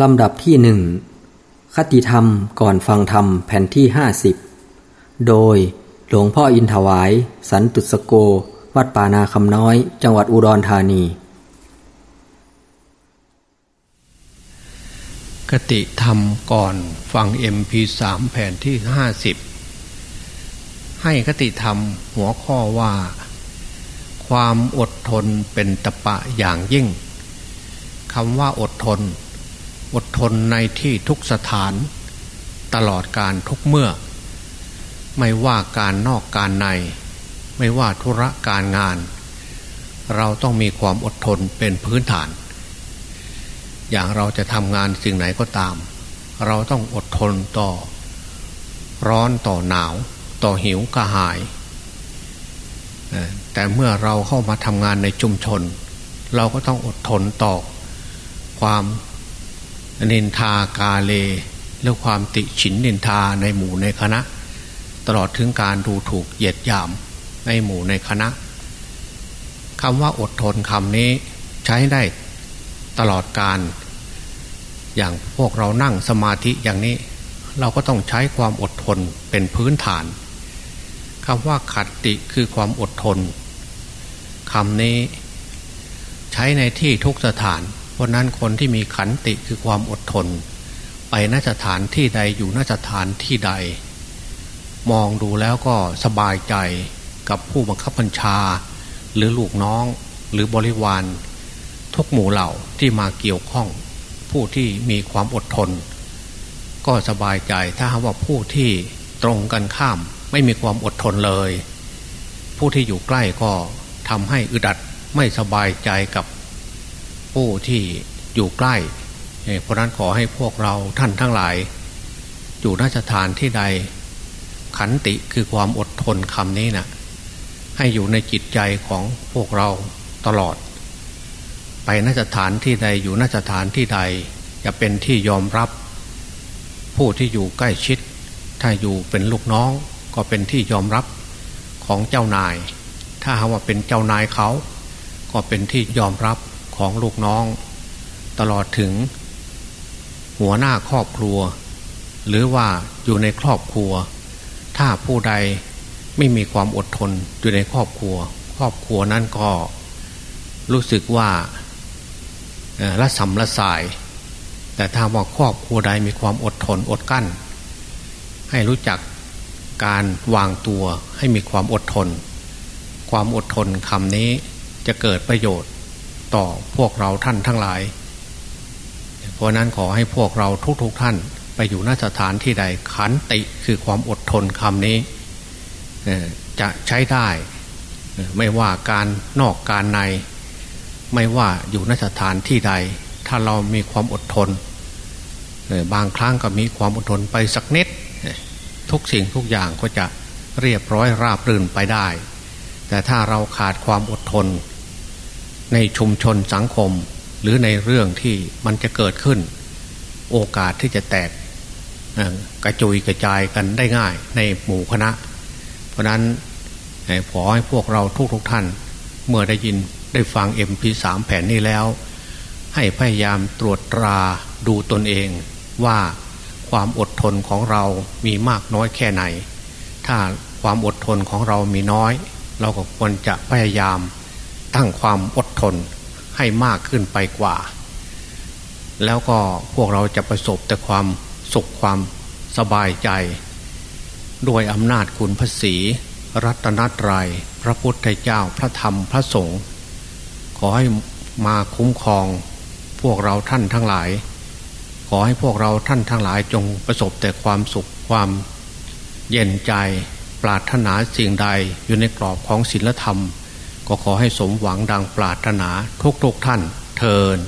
ลำดับที่หนึ่งคติธรรมก่อนฟังธรรมแผ่นที่ห้าสิบโดยหลวงพ่ออินถวาย สันตุสโก วัดป่านาคำน้อย จังหวัดอุดรธานี คติธรรมก่อนฟัง MP3 แผ่นที่ห้าสิบให้คติธรรมหัวข้อว่า ความอดทนเป็นตะปะอย่างยิ่งคำว่าอดทน อดทนในที่ทุกสถาน ตลอดการทุกเมื่อ ไม่ว่าการนอกการใน ไม่ว่าธุระการงาน เราต้องมีความอดทนเป็นพื้นฐาน อย่างเราจะทำงานสิ่งไหนก็ตาม เราต้องอดทนต่อ ร้อนต่อหนาว ต่อหิวกระหาย แต่เมื่อเราเข้ามาทำงานในชุมชน เราก็ต้องอดทนต่อความ นินทากาเล และความติฉินนินทาในหมู่ในคณะ ตลอดถึงการดูถูกเหยียดหยามในหมู่ในคณะคำว่าอดทนคำนี้ใช้ได้ตลอดการ อย่างพวกเรานั่งสมาธิอย่างนี้ เราก็ต้องใช้ความอดทนเป็นพื้นฐานคำว่าขัดติคือความอดทนคำนี้ใช้ในที่ทุกสถาน เพราะนั้นคนที่มีขันติคือความอดทน ไปนสถานที่ใดอยู่นสถานที่ใด มองดูแล้วก็สบายใจกับผู้บังคับบัญชา หรือลูกน้องหรือบริวารทุกหมู่เหล่าที่มาเกี่ยวข้อง ผู้ที่มีความอดทน ก็สบายใจถ้าหากว่าผู้ที่ตรงกันข้ามไม่มีความอดทนเลย ผู้ที่อยู่ใกล้ก็ทำให้อึดัดไม่สบายใจกับ ผู้ที่อยู่ใกล้เพราะนั้นขอให้พวกเราท่านทั้งหลาย อยู่นสถานที่ใด ขันติคือความอดทนคำนี้นะ่ะให้อยู่ในจิตใจของพวกเราตลอด ไปนสถานที่ใดอยู่นสถานที่ใดจะเป็นที่ยอมรับ ผู้ที่อยู่ใกล้ชิด ถ้าอยู่เป็นลูกน้องก็เป็นที่ยอมรับของเจ้านาย ถ้าหาว่าเป็นเจ้านายเขา ก็เป็นที่ยอมรับ ของลูกน้อง ตลอดถึง หัวหน้าครอบครัว หรือว่าอยู่ในครอบครัว ถ้าผู้ใดไม่มีความอดทนอยู่ในครอบครัว ครอบครัวนั้นก็รู้สึกว่าละสำละสาย แต่ถ้าว่าครอบครัวใดมีความอดทนอดกั้น ให้รู้จักการวางตัวให้มีความอดทน ความอดทนคำนี้จะเกิดประโยชน์ ต่อพวกเราท่านทั้งหลาย เพราะนั้นขอให้พวกเราทุกๆทท่านไปอยู่นสถานที่ใดขันติคือความอดทนคำนี้จะใช้ได้ ไม่ว่าการนอกการใน ไม่ว่าอยู่นสถานที่ใด ถ้าเรามีความอดทน บางครั้งก็มีความอดทนไปสักนิด ทุกสิ่งทุกอย่างก็จะเรียบร้อยราบรื่นไปได้ แต่ถ้าเราขาดความอดทน ในชุมชนสังคม หรือในเรื่องที่มันจะเกิดขึ้น โอกาสที่จะแตกกระจุยกระจายกันได้ง่ายในหมู่คณะ เพราะนั้นขอให้พวกเราทุกทุกท่าน เมื่อได้ยินได้ฟัง MP3 แผ่นนี้แล้ว ให้พยายามตรวจตราดูตนเองว่าความอดทนของเรามีมากน้อยแค่ไหน ถ้าความอดทนของเรามีน้อย เราก็ควรจะพยายาม ตั้งความอดทนให้มากขึ้นไปกว่า แล้วก็พวกเราจะประสบแต่ความสุขความสบายใจ ด้วยอำนาจคุณพระศีรัตนตรยัยพระพุทธเจ้าพระธรรมพระสงฆ์ขอให้มาคุ้มครองพวกเราท่านทั้งหลาย ขอให้พวกเราท่านทั้งหลายจงประสบแต่ความสุขความเย็นใจ ปราถนาสิ่งใดอยู่ในกรอบของศีลธรรม ก็ขอให้สมหวังดังปรารถนาทุกๆทท่านเทิน